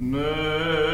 No.